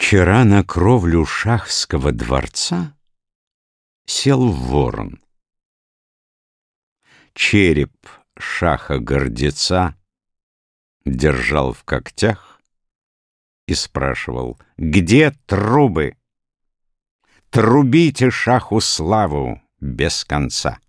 Вчера на кровлю шахского дворца Сел ворон. Череп шаха-гордеца Держал в когтях И спрашивал, где трубы? Трубите шаху славу без конца.